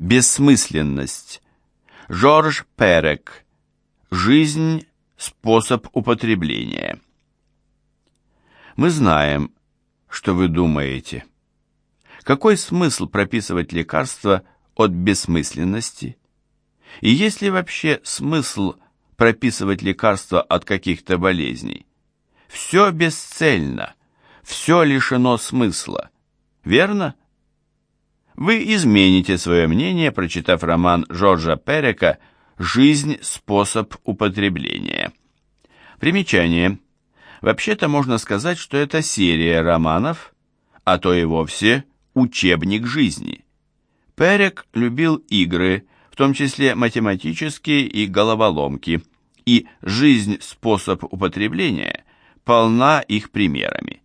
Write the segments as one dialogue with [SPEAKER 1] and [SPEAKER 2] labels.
[SPEAKER 1] Бессмысленность. Жорж Перек. Жизнь – способ употребления. Мы знаем, что вы думаете. Какой смысл прописывать лекарства от бессмысленности? И есть ли вообще смысл прописывать лекарства от каких-то болезней? Все бесцельно, все лишено смысла. Верно? Вы измените свое мнение, прочитав роман Жоржа Перека «Жизнь. Способ употребления». Примечание. Вообще-то можно сказать, что это серия романов, а то и вовсе учебник жизни. Перек любил игры, в том числе математические и головоломки, и «Жизнь. Способ употребления» полна их примерами.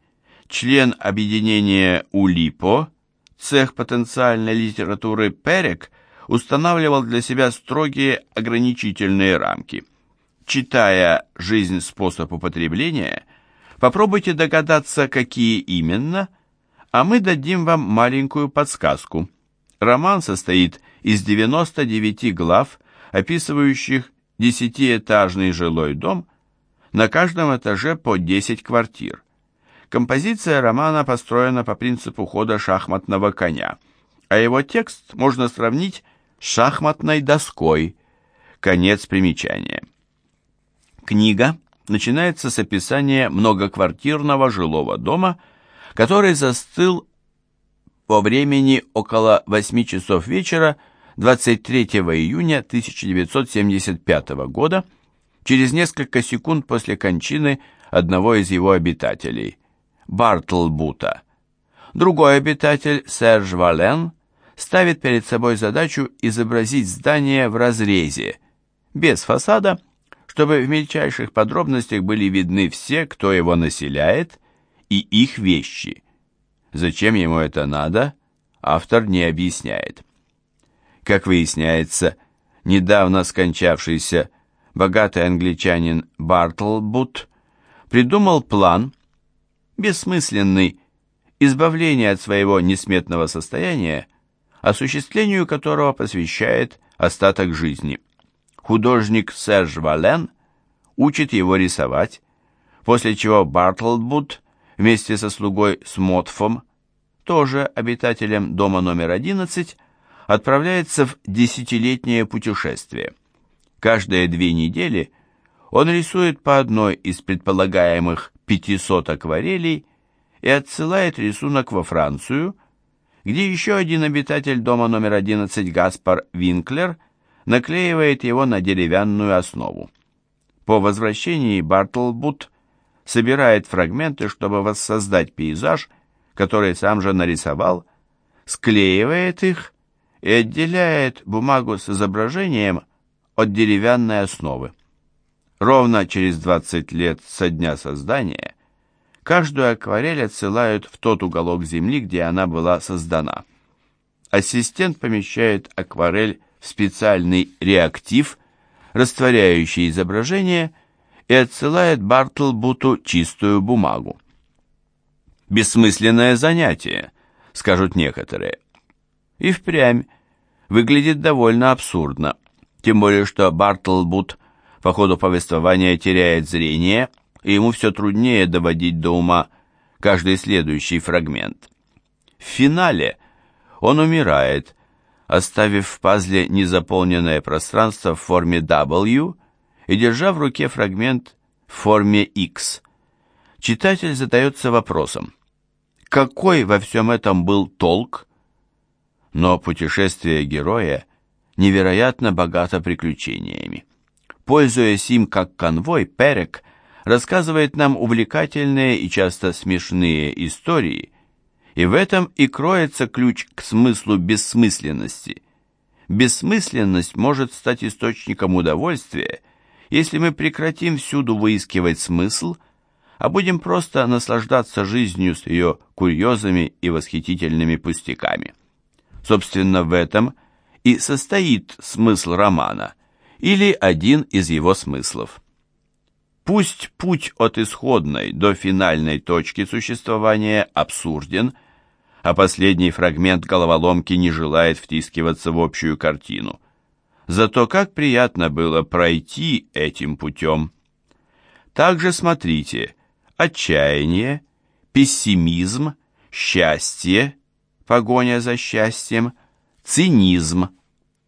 [SPEAKER 1] Член объединения «Улипо» цех потенциальной литературы Перек устанавливал для себя строгие ограничительные рамки. Читая «Жизнь. Способ употребления», попробуйте догадаться, какие именно, а мы дадим вам маленькую подсказку. Роман состоит из 99 глав, описывающих десятиэтажный жилой дом, на каждом этаже по 10 квартир. Композиция романа построена по принципу хода шахматного коня, а его текст можно сравнить с шахматной доской. Конец примечания. Книга начинается с описания многоквартирного жилого дома, который застыл по времени около 8 часов вечера 23 июня 1975 года, через несколько секунд после кончины одного из его обитателей – Бартлбута. Другой обитатель, Серж Вален, ставит перед собой задачу изобразить здание в разрезе, без фасада, чтобы в мельчайших подробностях были видны все, кто его населяет, и их вещи. Зачем ему это надо, автор не объясняет. Как выясняется, недавно скончавшийся богатый англичанин Бартлбут придумал план, бессмысленный, избавление от своего несметного состояния, осуществлению которого посвящает остаток жизни. Художник Серж Вален учит его рисовать, после чего Бартлбуд вместе со слугой Смотфом, тоже обитателем дома номер 11, отправляется в десятилетнее путешествие. Каждые две недели он рисует по одной из предполагаемых 500 акварелей и отсылает рисунок во Францию, где еще один обитатель дома номер 11 Гаспар Винклер наклеивает его на деревянную основу. По возвращении Бартлбут собирает фрагменты, чтобы воссоздать пейзаж, который сам же нарисовал, склеивает их и отделяет бумагу с изображением от деревянной основы. Ровно через 20 лет со дня создания каждую акварель отсылают в тот уголок земли, где она была создана. Ассистент помещает акварель в специальный реактив, растворяющий изображение, и отсылает Бартлбуту чистую бумагу. Бессмысленное занятие, скажут некоторые. И впрямь выглядит довольно абсурдно, тем более что Бартлбут – по ходу повествования теряет зрение, и ему все труднее доводить до ума каждый следующий фрагмент. В финале он умирает, оставив в пазле незаполненное пространство в форме W и держа в руке фрагмент в форме X. Читатель задается вопросом, какой во всем этом был толк? Но путешествие героя невероятно богато приключениями. Пользуясь им как конвой, Перек рассказывает нам увлекательные и часто смешные истории, и в этом и кроется ключ к смыслу бессмысленности. Бессмысленность может стать источником удовольствия, если мы прекратим всюду выискивать смысл, а будем просто наслаждаться жизнью с ее курьезами и восхитительными пустяками. Собственно, в этом и состоит смысл романа – или один из его смыслов. Пусть путь от исходной до финальной точки существования абсурден, а последний фрагмент головоломки не желает втискиваться в общую картину. Зато как приятно было пройти этим путем. Также смотрите «Отчаяние», «Пессимизм», «Счастье», «Погоня за счастьем», «Цинизм»,